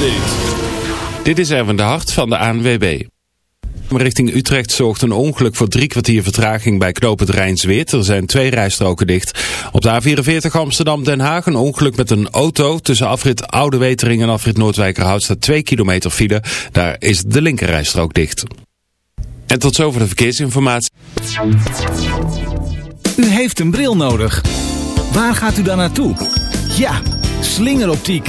verkeersupdate. Dit is Erwin de Hart van de ANWB. Richting Utrecht zorgt een ongeluk voor drie kwartier vertraging bij knooppunt Rijnsweert. Er zijn twee rijstroken dicht. Op de A44 Amsterdam-Den Haag een ongeluk met een auto. Tussen afrit Oude Wetering en afrit Noordwijkerhout staat 2 kilometer file. Daar is de linkerrijstrook dicht. En tot zover de verkeersinformatie. U heeft een bril nodig. Waar gaat u dan naartoe? Ja, slingeroptiek.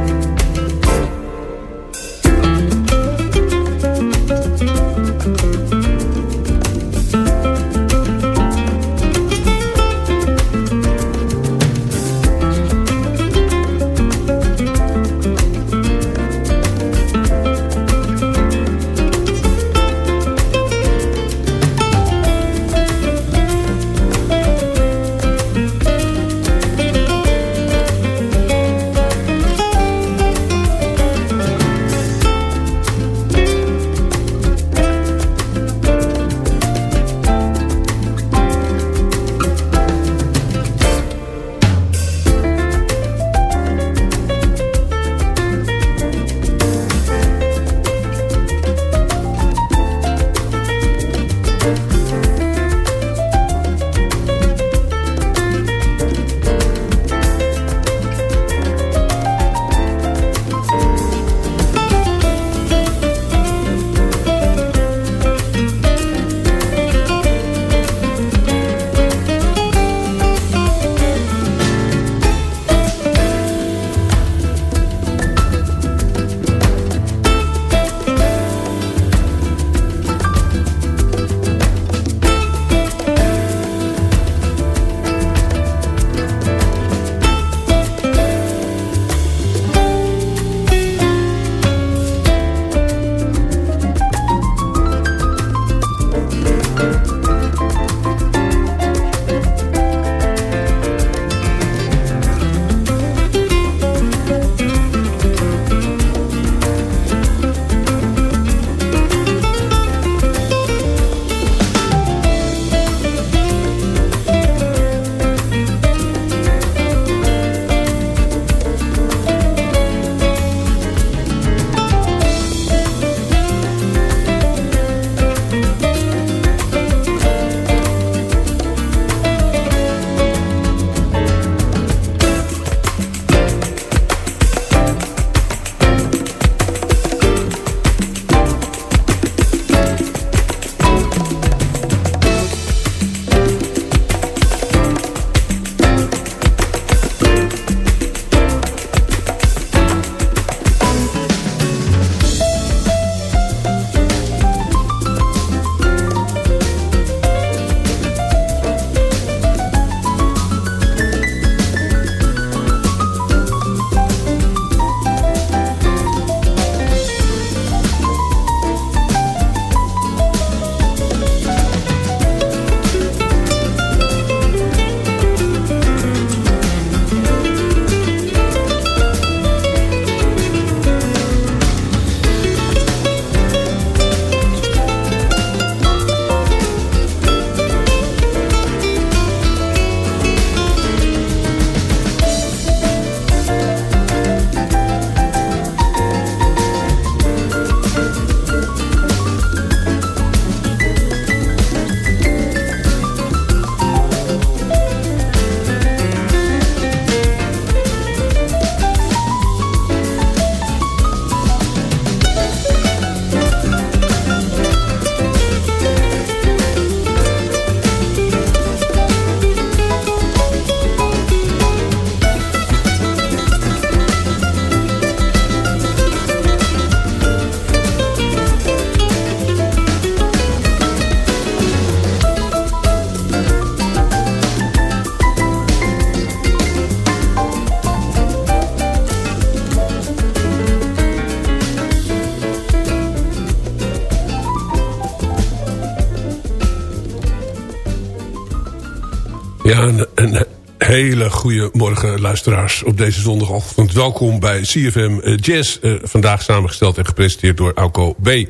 Hele goede morgen luisteraars op deze zondagochtend. Welkom bij CFM eh, Jazz. Uh, vandaag samengesteld en gepresenteerd door Auko B. Uh,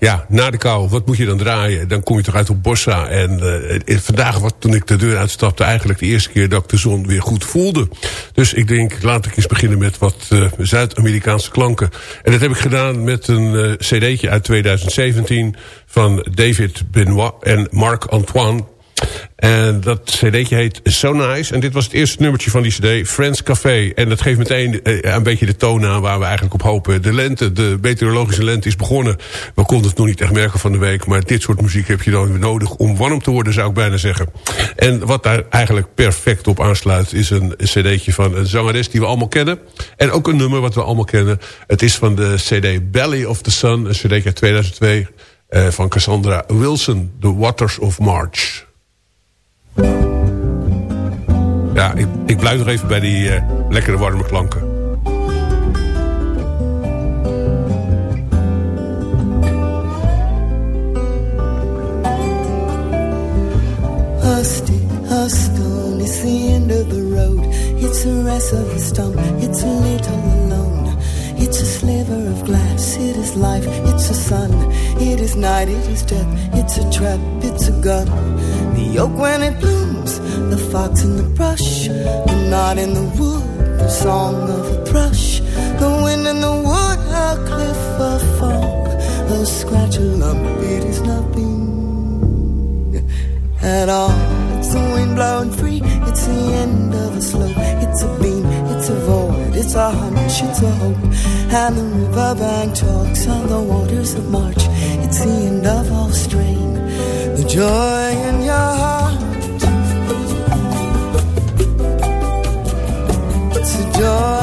ja, na de kou, wat moet je dan draaien? Dan kom je toch uit op Bossa. En vandaag, wat, toen ik de deur uitstapte... eigenlijk de eerste keer dat ik de zon weer goed voelde. Dus ik denk, laat ik eens beginnen met wat Zuid-Amerikaanse klanken. En dat heb ik gedaan met een cd'tje uit 2017... van David Benoit en Marc Antoine en dat cd'tje heet So Nice. En dit was het eerste nummertje van die cd, Friends Café. En dat geeft meteen eh, een beetje de toon aan waar we eigenlijk op hopen. De lente, de meteorologische lente is begonnen. We konden het nog niet echt merken van de week. Maar dit soort muziek heb je dan nodig om warm te worden, zou ik bijna zeggen. En wat daar eigenlijk perfect op aansluit... is een cd'tje van een zangeres die we allemaal kennen. En ook een nummer wat we allemaal kennen. Het is van de cd Belly of the Sun. Een cd'tje uit 2002 uh, van Cassandra Wilson. The Waters of March. Ja, ik, ik blijf nog even bij die uh, lekkere warme klanken. A a stone, it's the end of the road. It's the rest of the stump, it's a little alone. It's a sliver of glass, it is life, it's a sun, it is night, it is death, it's a trap, it's a gun. The oak when it blooms, the fox in the brush, the knot in the wood, the song of a thrush, the wind in the wood, a cliff, a fall, a scratch, a lump, it is nothing at all. It's the wind blowing free, it's the end of a slope, it's a beam, it's a void, it's a hunch, it's a hope. And the riverbank talks on the waters of March, it's the end of all strain, joy in your heart. It's a joy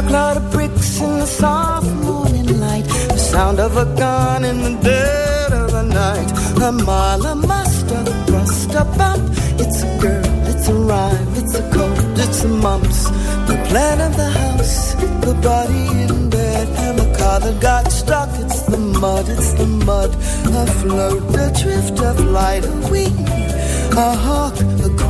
A truckload of bricks in the soft morning light. The sound of a gun in the dead of the night. A mile, a muster, thrust, a bump. It's a girl, it's a rhyme, it's a cold, it's a mumps. The plan of the house, the body in bed, and the car that got stuck. It's the mud, it's the mud. A float, a drift of light, a wing, a hawk, a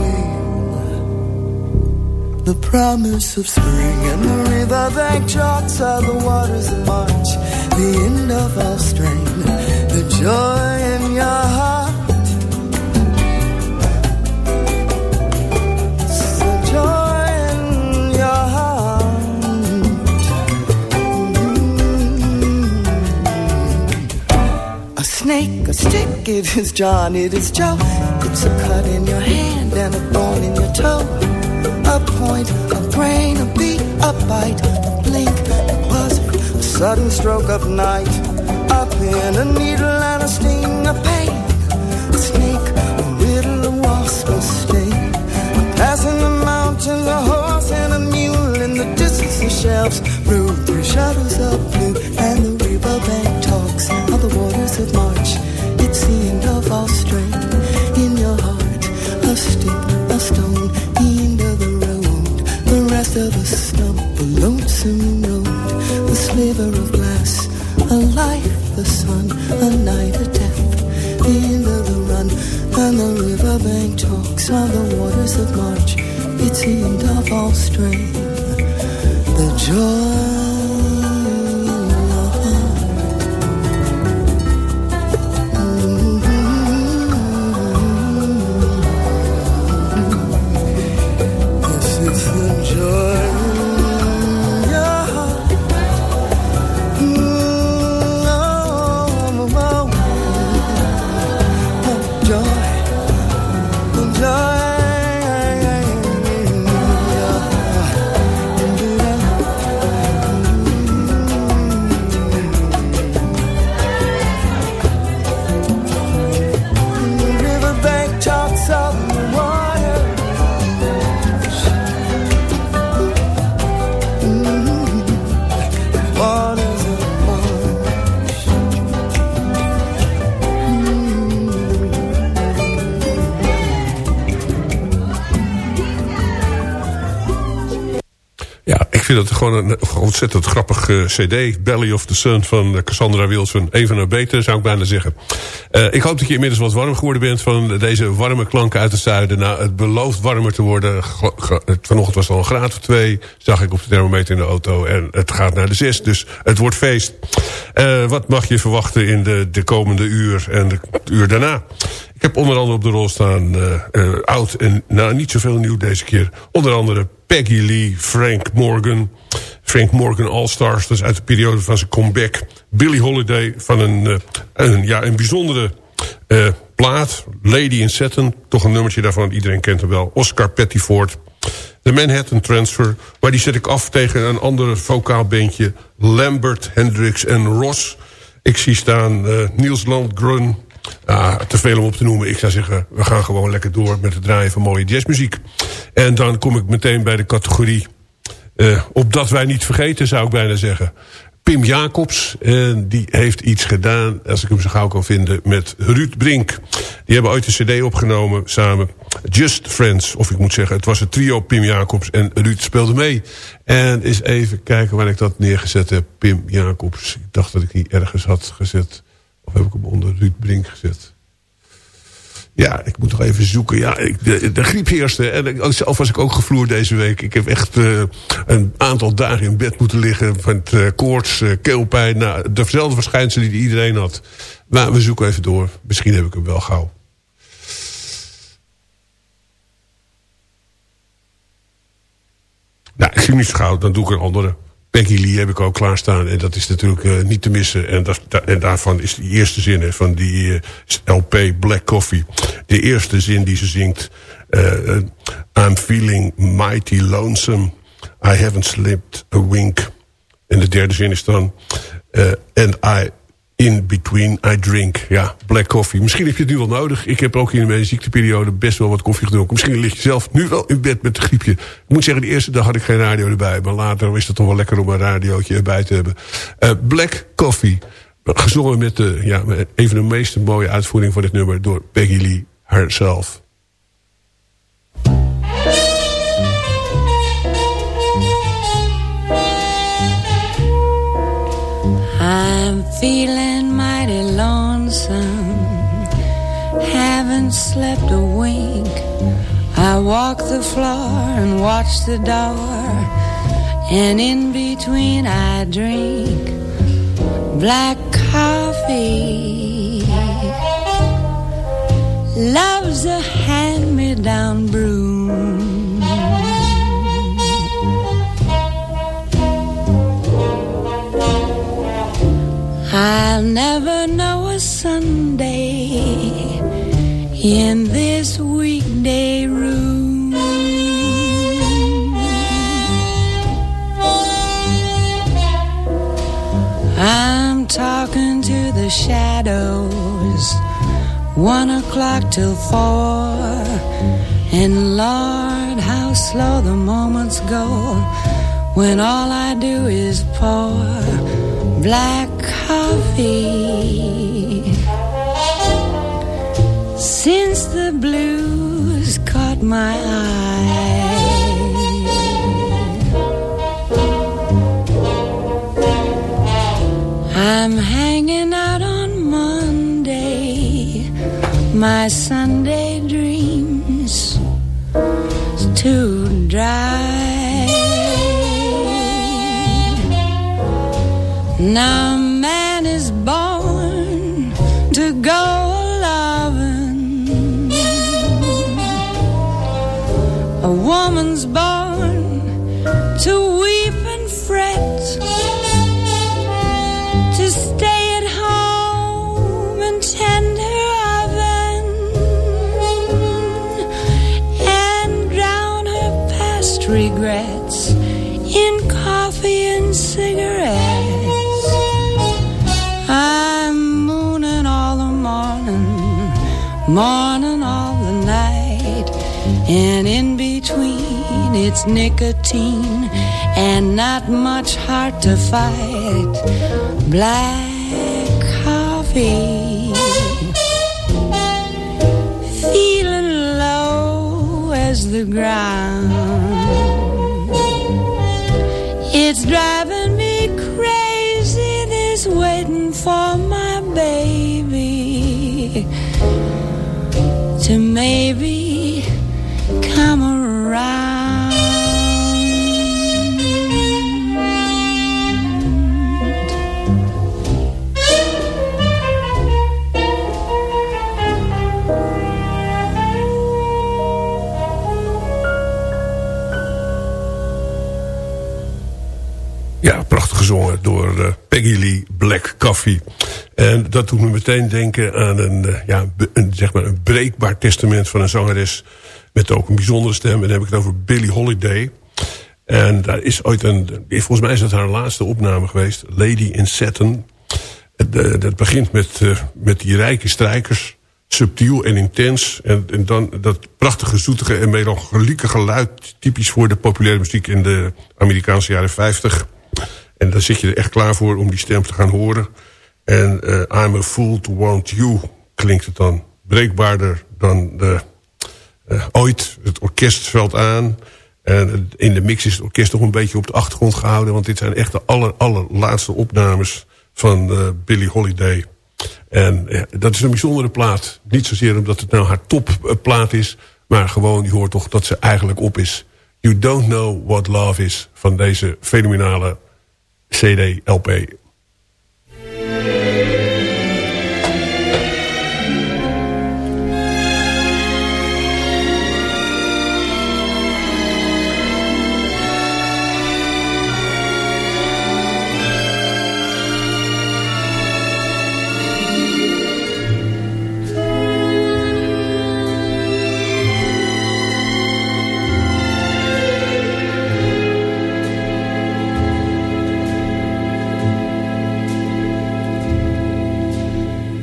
the promise of spring and the riverbank chalks are the waters of March, the end of all strain, the joy in your heart. The joy in your heart. Mm. A snake, a stick, it is John, it is Joe. It's a cut in your hand and a bone in your toe a point, a brain, a beat, a bite, a blink, a buzz, a sudden stroke of night, a pin, a needle, and a sting, a pain, a snake, a riddle, a wasp, a sting, a pass in the mountains, a horse and a mule in the distance, the shelves, blue, three shadows of blue, and the riverbank talks. Of the waters of March. The end of all strain, the joy. Gewoon een ontzettend grappig eh, cd. Belly of the Sun van eh, Cassandra Wilson. Een van de betere, zou ik bijna zeggen. Uh, ik hoop dat je inmiddels wat warm geworden bent... van deze warme klanken uit het zuiden. Nou, het belooft warmer te worden. Vanochtend was het al een graad of twee. Zag ik op de thermometer in de auto. En het gaat naar de zes, dus het wordt feest. Wat mag je verwachten in de, de komende uur en de uur daarna? Ik heb onder andere op de rol staan oud en nou, niet zoveel nieuw deze keer. Onder andere Peggy Lee, Frank Morgan. Frank Morgan All-Stars, dat is uit de periode van zijn comeback. Billy Holiday van een, uh, een, ja, een bijzondere plaat. Lady in Satin, toch een nummertje daarvan. Iedereen kent hem wel. Oscar Pettiford. De Manhattan Transfer. Maar die zet ik af tegen een ander vocaal bandje. Lambert, Hendricks en Ross. Ik zie staan Niels Landgren... Uh, te veel om op te noemen. Ik zou zeggen, we gaan gewoon lekker door met het draaien van mooie jazzmuziek. En dan kom ik meteen bij de categorie... Uh, opdat wij niet vergeten, zou ik bijna zeggen. Pim Jacobs, en die heeft iets gedaan, als ik hem zo gauw kan vinden, met Ruud Brink. Die hebben ooit een cd opgenomen samen. Just Friends, of ik moet zeggen, het was het trio Pim Jacobs en Ruud speelde mee. En eens even kijken waar ik dat neergezet heb. Pim Jacobs, ik dacht dat ik die ergens had gezet... Heb ik hem onder Ruud Brink gezet? Ja, ik moet nog even zoeken. Ja, de, griep heerste. En zelf was ik ook gevloerd deze week. Ik heb echt uh, een aantal dagen in bed moeten liggen. Van uh, koorts, uh, keelpijn. Nou, dezelfde verschijnselen die iedereen had. Maar we zoeken even door. Misschien heb ik hem wel gauw. Nou, ik zie niet zo gauw. Dan doe ik een andere. Peggy Lee heb ik ook klaarstaan. En dat is natuurlijk uh, niet te missen. En, en daarvan is die eerste zin van die uh, LP Black Coffee. De eerste zin die ze zingt. Uh, I'm feeling mighty lonesome. I haven't slipped a wink. En de derde zin is dan... and I in between I drink. Ja, black coffee. Misschien heb je het nu wel nodig. Ik heb ook in mijn ziekteperiode best wel wat koffie gedronken. Misschien lig je zelf nu wel in bed met een griepje. Ik moet zeggen, de eerste dag had ik geen radio erbij. Maar later is het toch wel lekker om een radiootje erbij te hebben. Uh, black coffee. Gezongen met de, ja, een van de meest mooie uitvoering van dit nummer... door Peggy Lee herself. I'm feeling mighty lonesome. Haven't slept a wink. I walk the floor and watch the door. And in between I drink black coffee. Love's a hand-me-down broom. I'll never know a Sunday in this weekday room. I'm talking to the shadows, one o'clock till four. And Lord, how slow the moments go when all I do is pour black coffee. Since the blues caught my eye, I'm hanging out on Monday, my Sunday dreams too dry. Now and in between it's nicotine and not much heart to fight. Black coffee. Feeling low as the ground. It's driving me crazy, this waiting for my baby. To maybe Black Coffee. En dat doet me meteen denken aan een, eh, ja, een, zeg maar een breekbaar testament van een zangeres... met ook een bijzondere stem. En dan heb ik het over Billie Holiday. En daar is ooit een... Volgens mij is dat haar laatste opname geweest. Lady in Satin. Eh, dat begint met, eh, met die rijke strijkers. Subtiel en intens. En, en dan dat prachtige, zoetige en melancholieke geluid. Typisch voor de populaire muziek in de Amerikaanse jaren 50. En daar zit je er echt klaar voor om die stem te gaan horen. En eh, I'm a fool to want you klinkt het dan breekbaarder dan de, eh, ooit. Het orkest valt aan. En in de mix is het orkest nog een beetje op de achtergrond gehouden. Want dit zijn echt de aller, allerlaatste opnames van eh Billie Holiday. En dat is een bijzondere plaat. Niet zozeer omdat het nou haar topplaat is. Maar gewoon, je hoort toch dat ze eigenlijk op is. You don't know what love is. Van deze fenomenale CD-LP.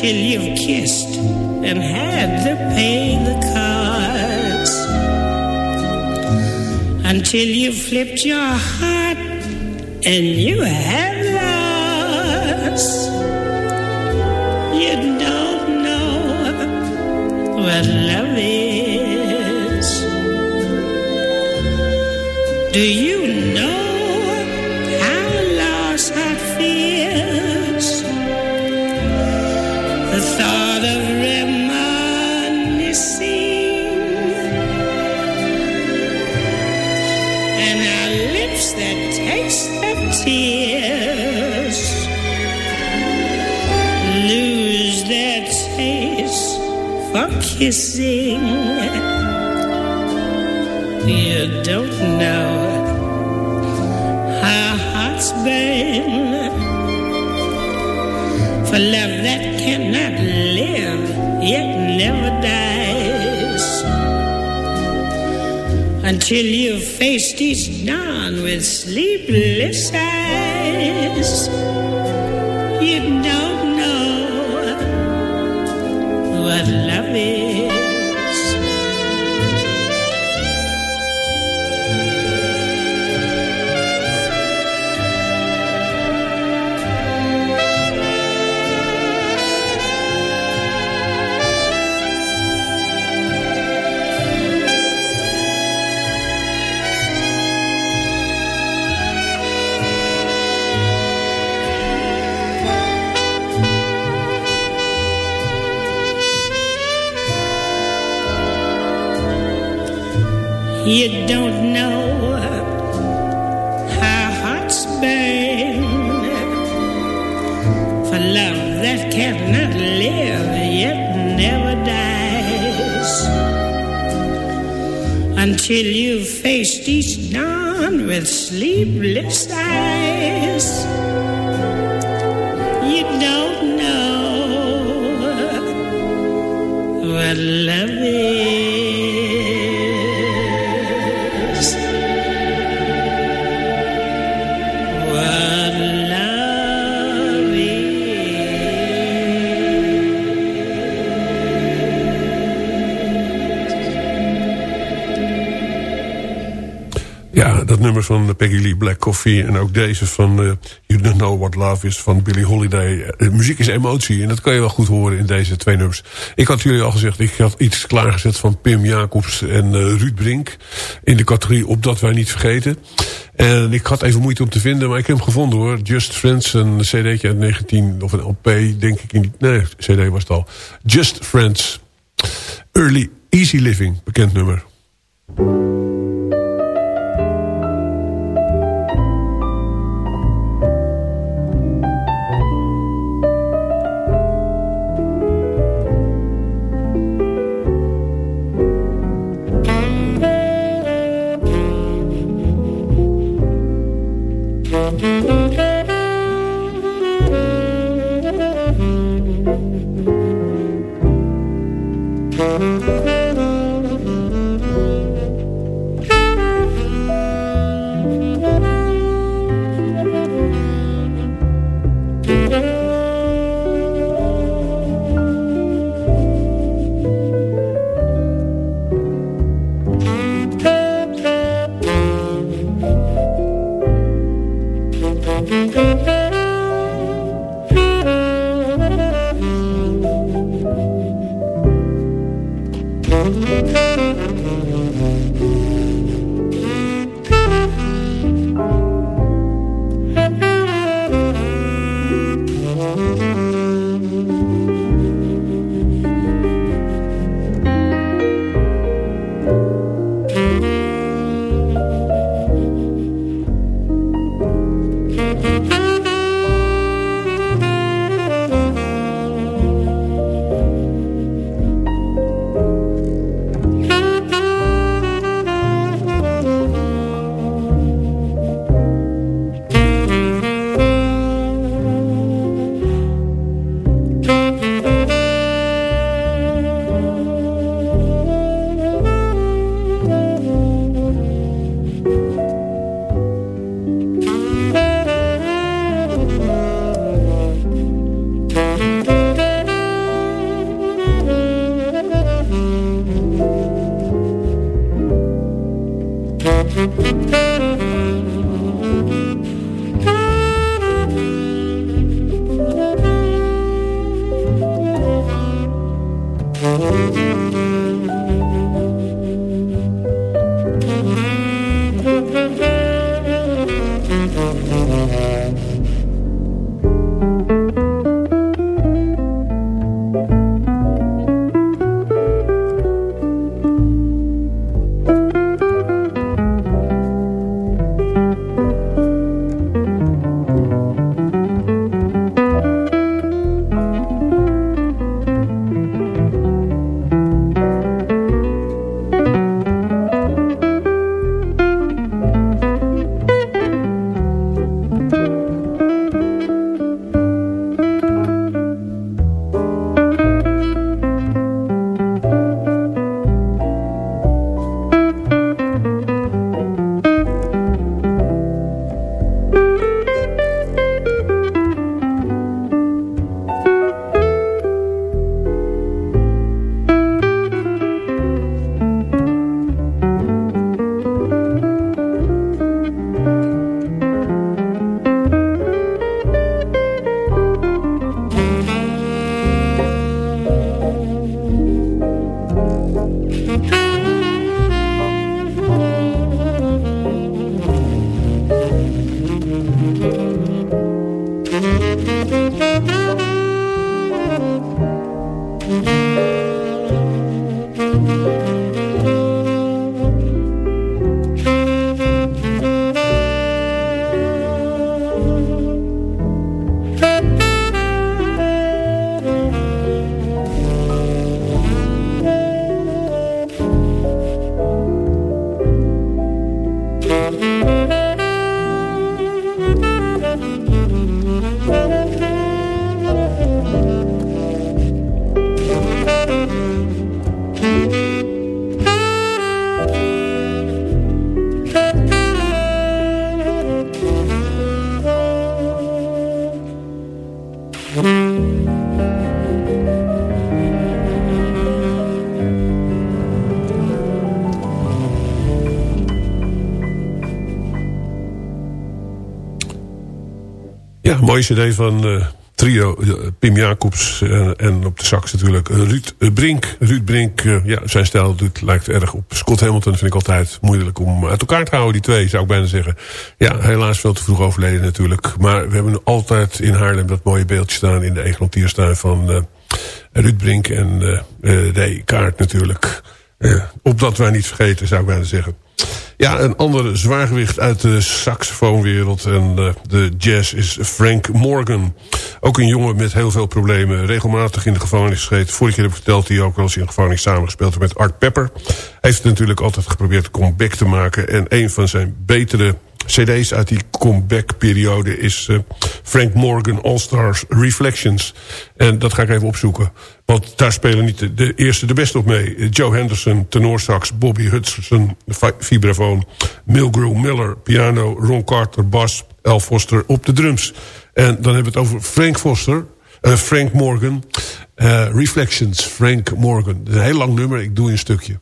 until you've kissed and had to pay the cards. Until you've flipped your heart and you have lost. You don't know what love is. Do you kissing. You don't know how hearts burn for love that cannot live yet never dies until you've faced each dawn with sleepless eyes. Love is. Peggy Lee Black Coffee en ook deze van eh, You Don't Know What Love Is van Billie Holiday. Eh, De muziek is emotie en dat kan je wel goed horen in deze twee nummers. Ik had jullie al gezegd, ik had iets klaargezet van Pim Jacobs en eh, Ruud Brink. In de categorie Opdat Wij Niet Vergeten. En ik had even moeite om te vinden, maar ik heb hem gevonden hoor. Just Friends, een cd'tje uit 19, of een LP denk ik. In nee, cd was het al. Just Friends. Early Easy Living, bekend nummer. Mooie cd van eh, trio eh, Pim Jacobs en, en op de sax natuurlijk eh, Ruud eh, Brink. Ruud Brink, eh, ja, zijn stijl doet, lijkt erg op Scott Hamilton. Vind ik altijd moeilijk om uit elkaar te houden, die twee, zou ik bijna zeggen. Ja, helaas veel te vroeg overleden natuurlijk. Maar we hebben altijd in Haarlem dat mooie beeldje staan... in de Egelantierstuin van eh Ruud Brink en eh eh, Ray Kaart natuurlijk. Eh, opdat wij niet vergeten, zou ik bijna zeggen. Ja, een andere zwaargewicht uit de saxofoonwereld en uh, de jazz is Frank Morgan. Ook een jongen met heel veel problemen. Regelmatig in de gevangenis gezeten. Vorige keer heb ik verteld hij ook wel eens in de gevangenis samengespeeld met Art Pepper. Hij heeft natuurlijk altijd geprobeerd comeback te maken. En een van zijn betere cd's uit die comeback-periode is uh, Frank Morgan All-Stars Reflections. En dat ga ik even opzoeken. Want daar spelen niet de, eerste de beste op mee. Joe Henderson, tenorsax, Bobby Hutcherson, vibrafoon... Milgrew Miller, piano, Ron Carter, bas, Al Foster op de drums. En dan hebben we het over Frank Foster... Uh, Frank Morgan. Uh, Reflections, Frank Morgan. Dat is een heel lang nummer, ik doe een stukje.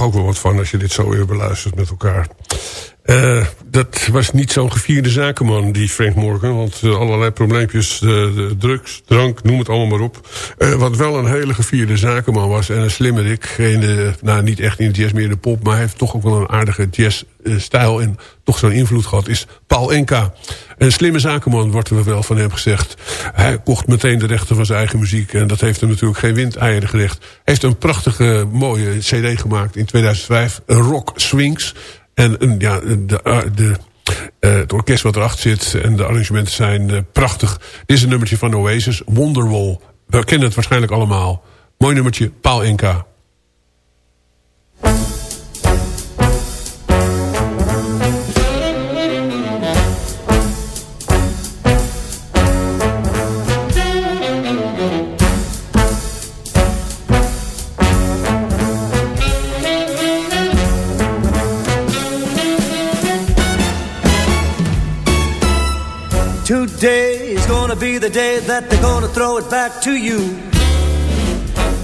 Ook wel wat van... als je dit zo weer beluistert met elkaar. Dat was niet zo'n gevierde zakenman, die Frank Morgan. Want uh, allerlei probleempjes, uh, drugs, drank, noem het allemaal maar op. wat wel een hele gevierde zakenman was. En een slimmerik. In de, nou, niet echt in de jazz, meer in de pop. Maar hij heeft toch ook wel een aardige jazzstijl. en toch zo'n invloed gehad. Is Paul Enka. Een slimme zakenman, wordt er wel van hem gezegd. Hij kocht meteen de rechten van zijn eigen muziek. En dat heeft hem natuurlijk geen windeieren. Hij heeft een prachtige, mooie cd gemaakt in 2005. Rock Swings. En ja, de, eh, de, uh, het orkest wat erachter zit en de arrangementen zijn uh, prachtig. Dit is een nummertje van Oasis, Wonderwall. We kennen het waarschijnlijk allemaal. Mooi nummertje, Paul Inca. The day that they're gonna throw it back to you.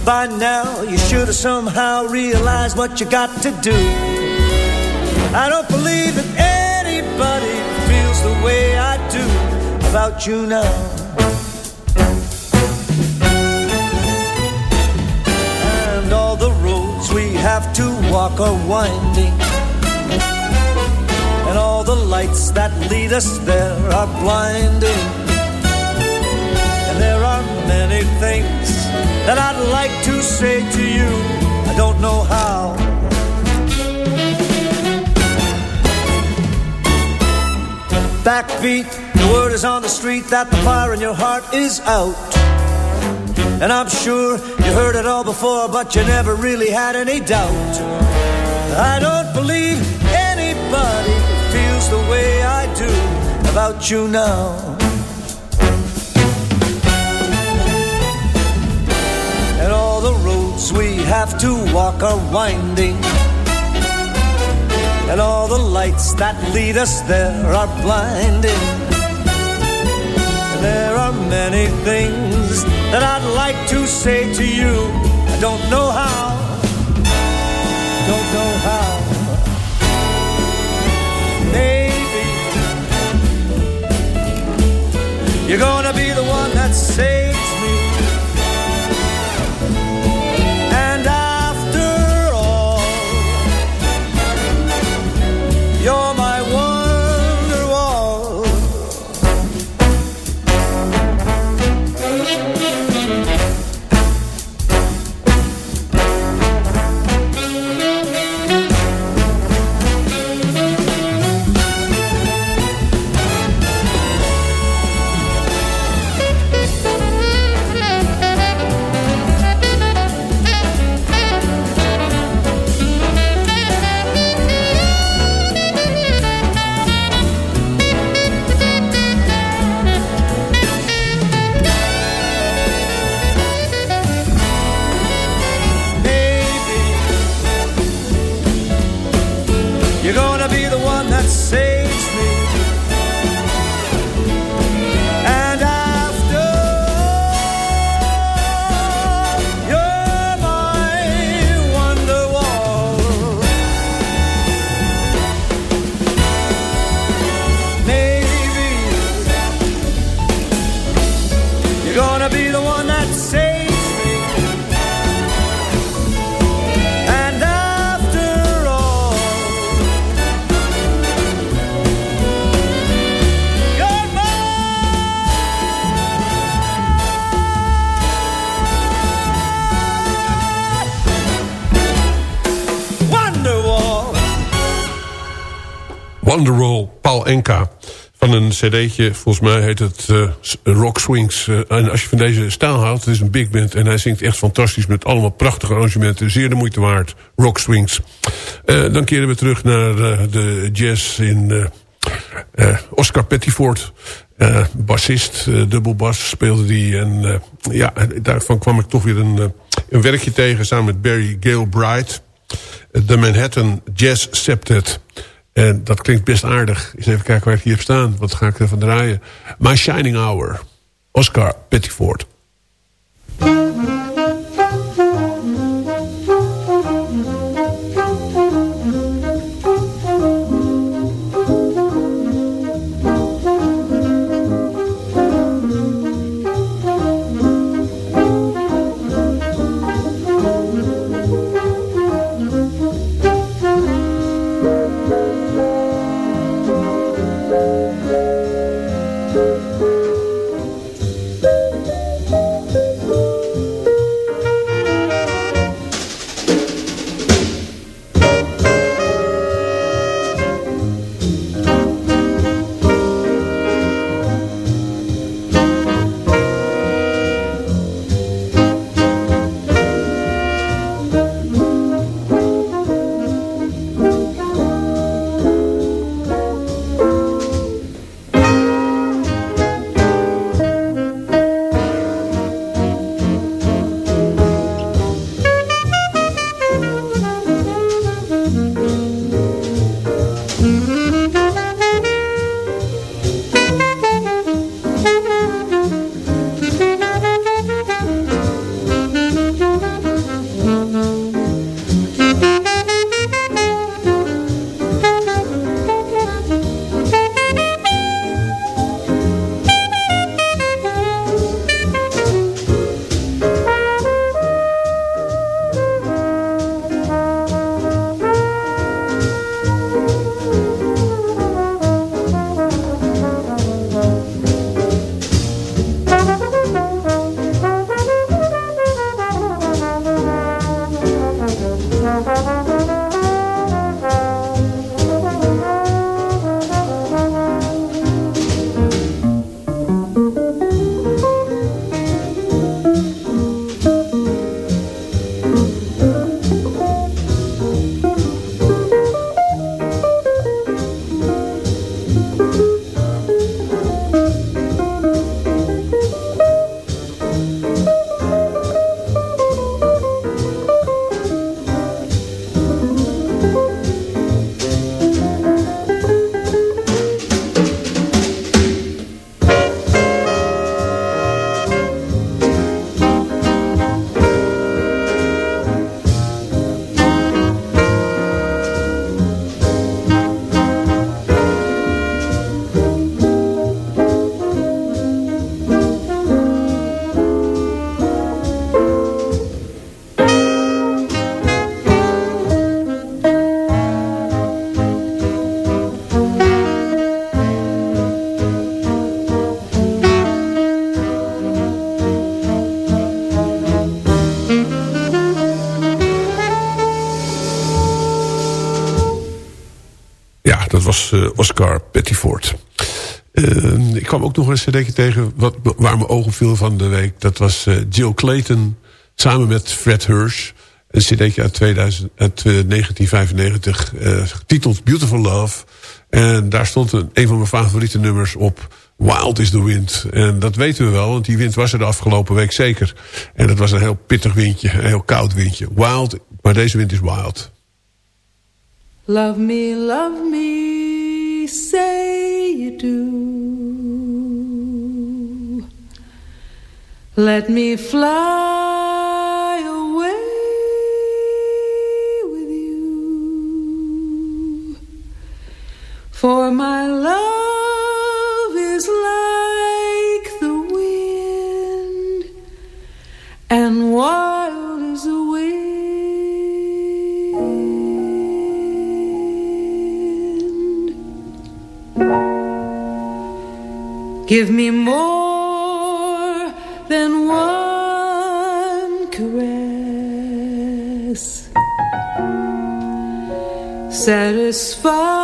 By now, you should have somehow realized what you got to do. I don't believe that anybody feels the way I do about you now. And all the roads we have to walk are winding and all the lights that lead us there are blinding. Many things that I'd like to say to you, I don't know how. Backbeat, the word is on the street that the fire in your heart is out. And I'm sure you heard it all before, but you never really had any doubt. I don't believe anybody feels the way I do about you now. Roads we have to walk are winding. And all the lights that lead us there are blinding. And there are many things that I'd like to say to you. I don't know how. Don't know how. Maybe You're gonna be the one that saves cd'tje, volgens mij heet het eh, Rock Swings. Eh, en als je van deze stijl houdt, het is een big band... en hij zingt echt fantastisch met allemaal prachtige arrangementen. Zeer de moeite waard, Rock Swings. Eh, dan keren we terug naar de jazz in Oscar Pettiford. bassist, dubbelbas speelde die. En ja, daarvan kwam ik toch weer een, een werkje tegen... samen met Barry Gale Bright. De Manhattan Jazz Septet. En dat klinkt best aardig. Eens even kijken waar ik hier heb staan. Wat ga ik ervan draaien? My Shining Hour. Oscar Pettiford. Oscar Pettiford. Uh, ik kwam ook nog een cd'tje tegen wat, waar mijn ogen viel van de week. Dat was uh, Jill Clayton samen met Fred Hirsch. Een cd'tje uit, 2000, uit 1995 getiteld Beautiful Love. En daar stond een, een van mijn favoriete nummers op... Wild is the wind. En dat weten we wel, want die wind was er de afgelopen week zeker. En dat was een heel pittig windje, een heel koud windje. Wild, maar deze wind is wild. Love me, love me, say you do. Let me fly away with you. For my love Give me more than one caress. Satisfy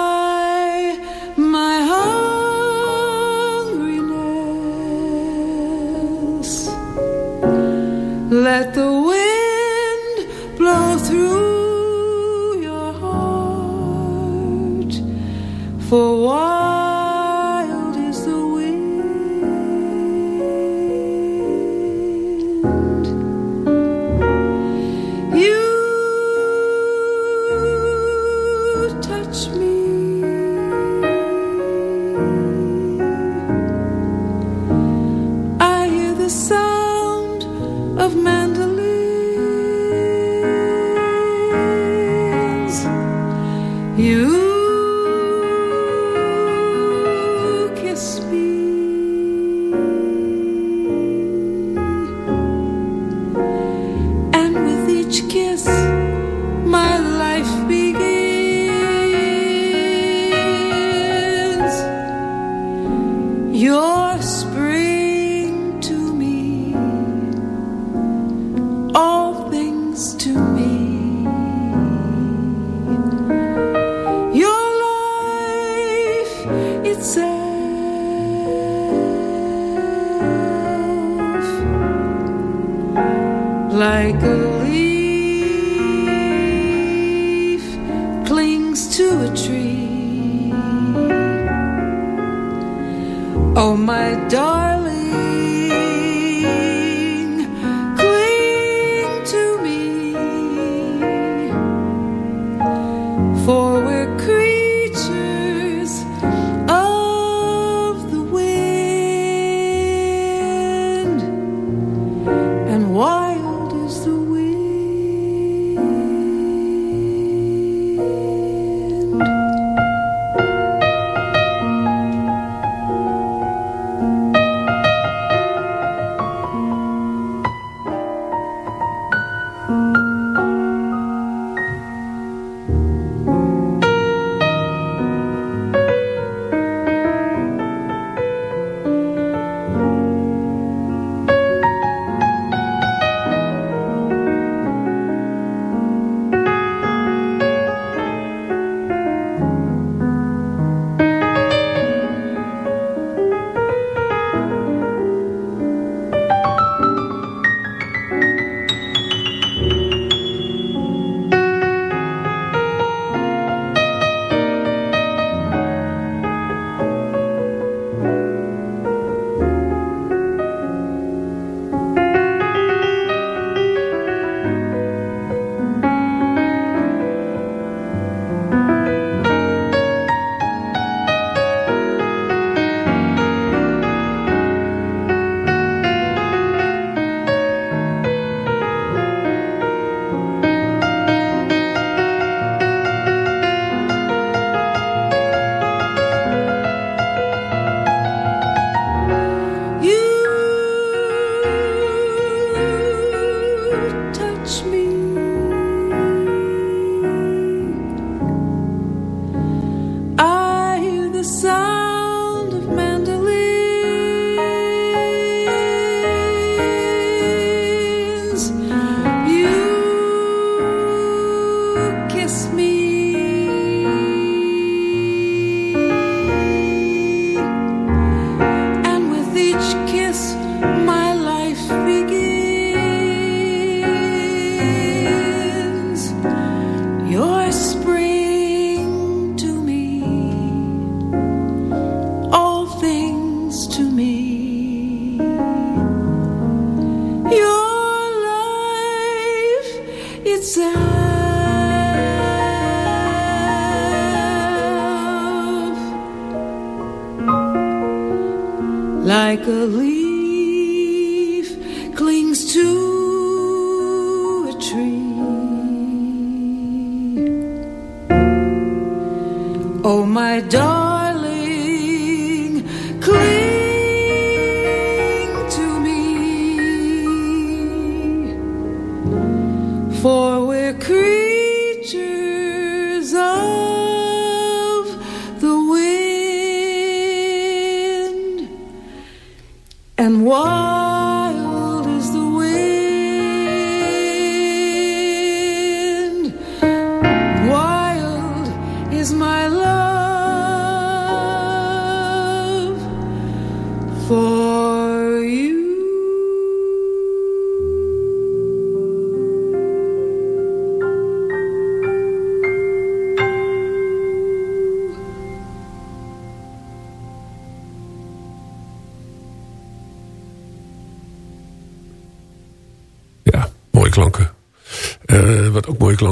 my darling,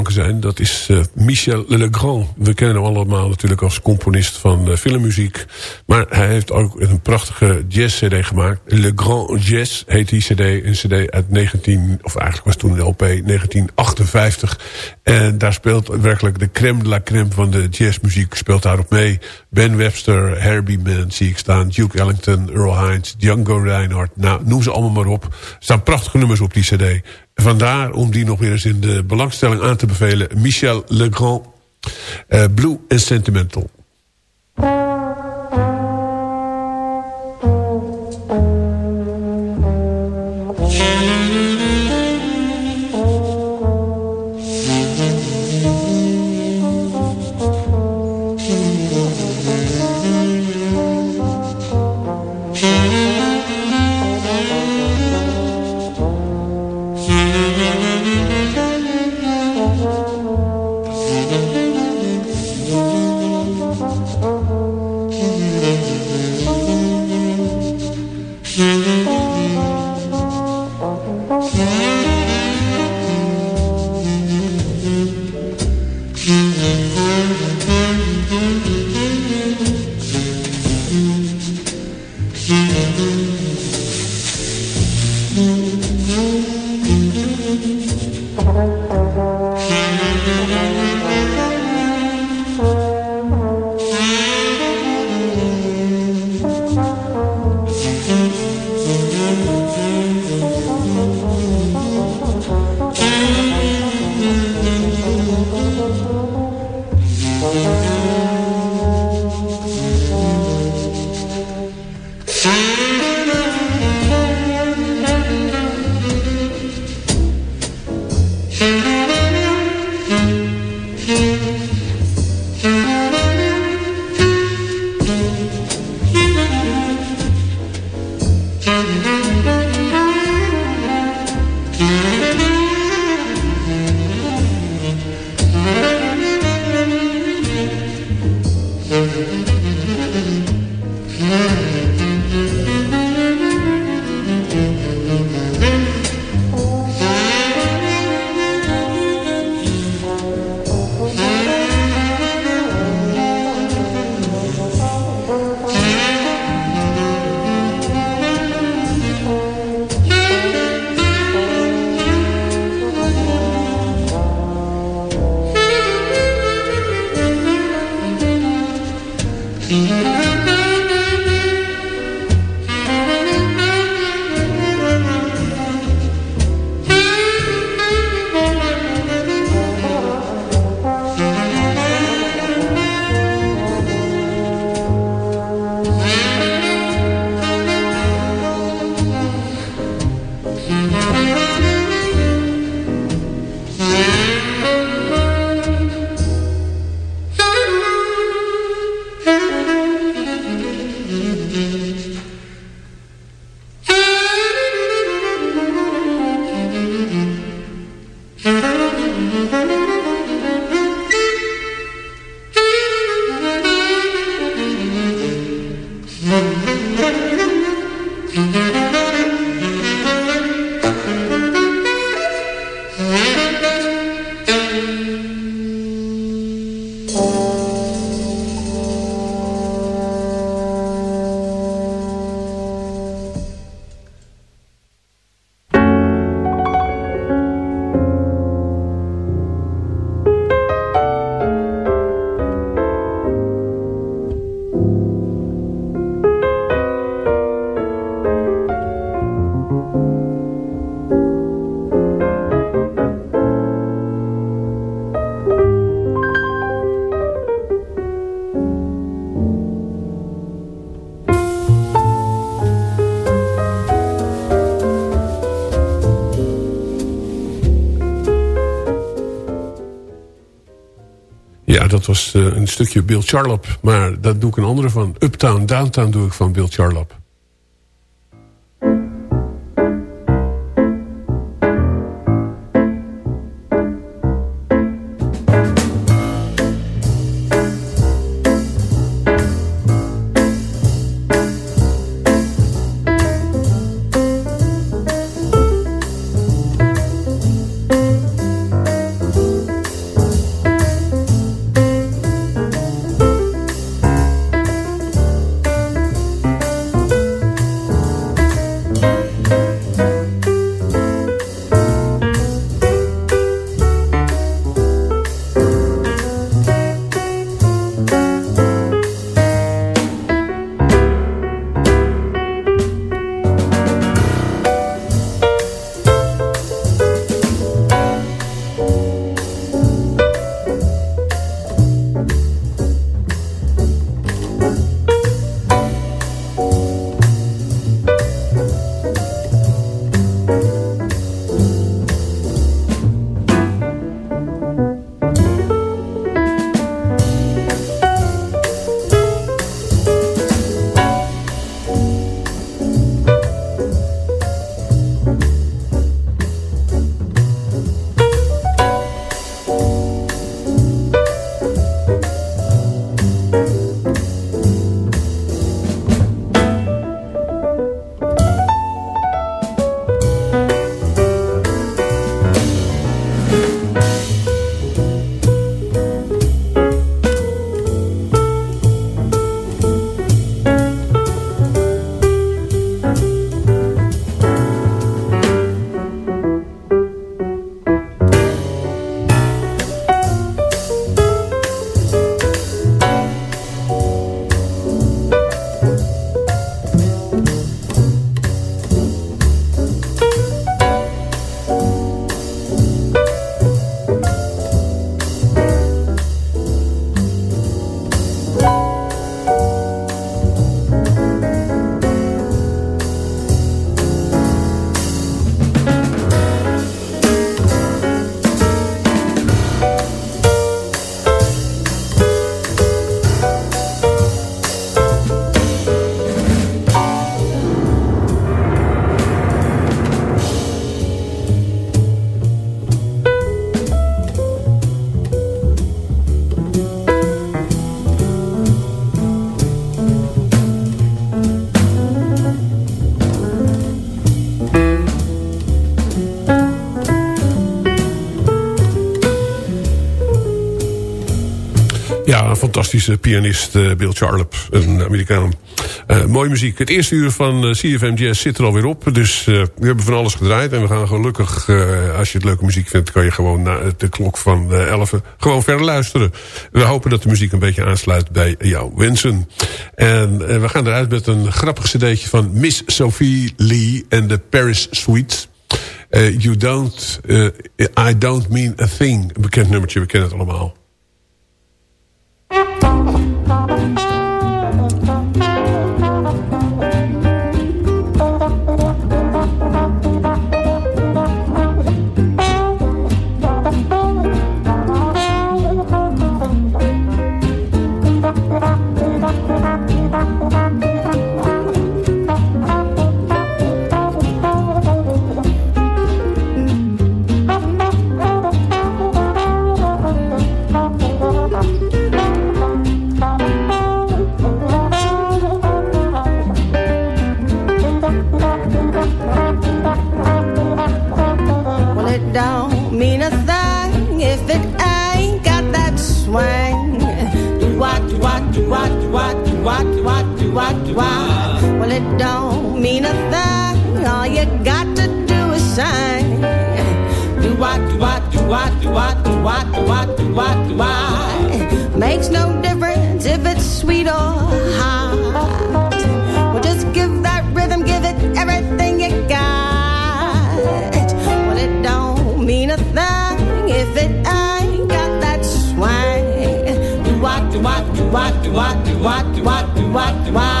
zijn, dat is eh, Michel Legrand. We kennen hem allemaal natuurlijk als componist van eh, filmmuziek. Maar hij heeft ook een prachtige jazz-cd gemaakt. Le Grand Jazz heet die cd. Een cd uit 19, of eigenlijk was toen de LP, 1958. En daar speelt werkelijk de crème de la crème van de jazzmuziek speelt daarop mee. Ben Webster, Herbie Mann zie ik staan. Duke Ellington, Earl Hines, Django Reinhardt. Nou, noem ze allemaal maar op. Er staan prachtige nummers op die cd. Vandaar om die nog weer eens in de belangstelling aan te bevelen. Michel Legrand, uh, Blue and Sentimental. Was eh, een stukje Bill Charlap. Maar dat doe ik een andere van. Uptown, Downtown doe ik van Bill Charlap. Fantastische pianist uh, Bill Charlap, een Amerikaan. Uh, mooie muziek. Het eerste uur van uh, CFM Jazz zit er alweer op. Dus we hebben van alles gedraaid. En we gaan gelukkig, als je het leuke muziek vindt... kan je gewoon na de klok van 11 gewoon verder luisteren. We hopen dat de muziek een beetje aansluit bij jouw wensen. En we gaan eruit met een grappig cd'tje van Miss Sophie Lee en de Paris Suite. you don't, I don't mean a thing. Een bekend nummertje, we kennen het allemaal. what, what, what, what, what, why? Makes no difference if it's sweet or hot. Well, just give that rhythm, give it everything you got. Well, it don't mean a thing if it ain't got that swing. What, what, what, what, what, what, what, what, what?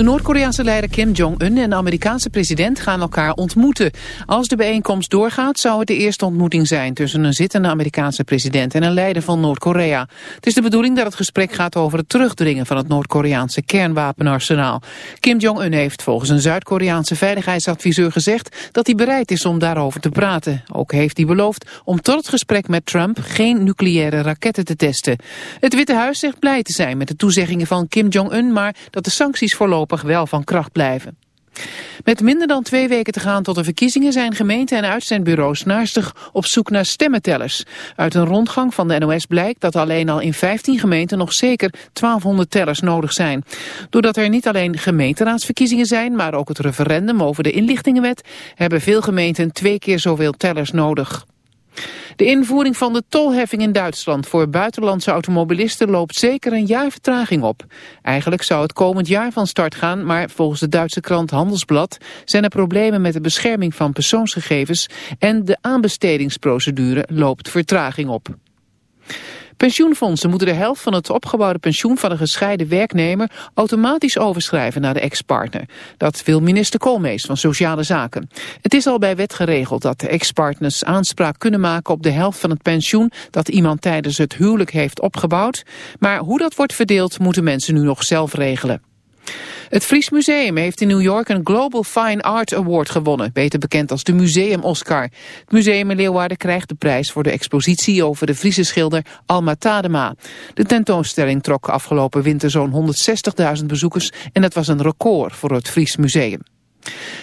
De Noord-Koreaanse leider Kim Jong-un en de Amerikaanse president gaan elkaar ontmoeten. Als de bijeenkomst doorgaat zou het de eerste ontmoeting zijn... tussen een zittende Amerikaanse president en een leider van Noord-Korea. Het is de bedoeling dat het gesprek gaat over het terugdringen... van het Noord-Koreaanse kernwapenarsenaal. Kim Jong-un heeft volgens een Zuid-Koreaanse veiligheidsadviseur gezegd... dat hij bereid is om daarover te praten. Ook heeft hij beloofd om tot het gesprek met Trump... geen nucleaire raketten te testen. Het Witte Huis zegt blij te zijn met de toezeggingen van Kim Jong-un, maar dat de sancties voorlopig wel van kracht blijven. Met minder dan twee weken te gaan tot de verkiezingen zijn gemeenten en uitzendbureaus naastig op zoek naar stemmentellers. Uit een rondgang van de NOS blijkt dat alleen al in 15 gemeenten nog zeker 1200 tellers nodig zijn. Doordat er niet alleen gemeenteraadsverkiezingen zijn, maar ook het referendum over de inlichtingenwet, hebben veel gemeenten twee keer zoveel tellers nodig. De invoering van de tolheffing in Duitsland voor buitenlandse automobilisten loopt zeker een jaar vertraging op. Eigenlijk zou het komend jaar van start gaan, maar volgens de Duitse krant Handelsblad zijn er problemen met de bescherming van persoonsgegevens en de aanbestedingsprocedure loopt vertraging op. Pensioenfondsen moeten de helft van het opgebouwde pensioen van een gescheiden werknemer automatisch overschrijven naar de ex-partner. Dat wil minister Koolmees van Sociale Zaken. Het is al bij wet geregeld dat de ex-partners aanspraak kunnen maken op de helft van het pensioen dat iemand tijdens het huwelijk heeft opgebouwd. Maar hoe dat wordt verdeeld moeten mensen nu nog zelf regelen. Het Fries Museum heeft in New York een Global Fine Art Award gewonnen, beter bekend als de Museum Oscar. Het museum in Leeuwarden krijgt de prijs voor de expositie over de Friese schilder Alma Tadema. De tentoonstelling trok afgelopen winter zo'n 160.000 bezoekers en dat was een record voor het Fries Museum.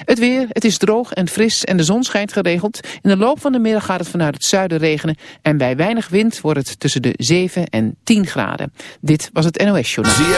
Het weer, het is droog en fris en de zon schijnt geregeld. In de loop van de middag gaat het vanuit het zuiden regenen. En bij weinig wind wordt het tussen de 7 en 10 graden. Dit was het NOS Journaal.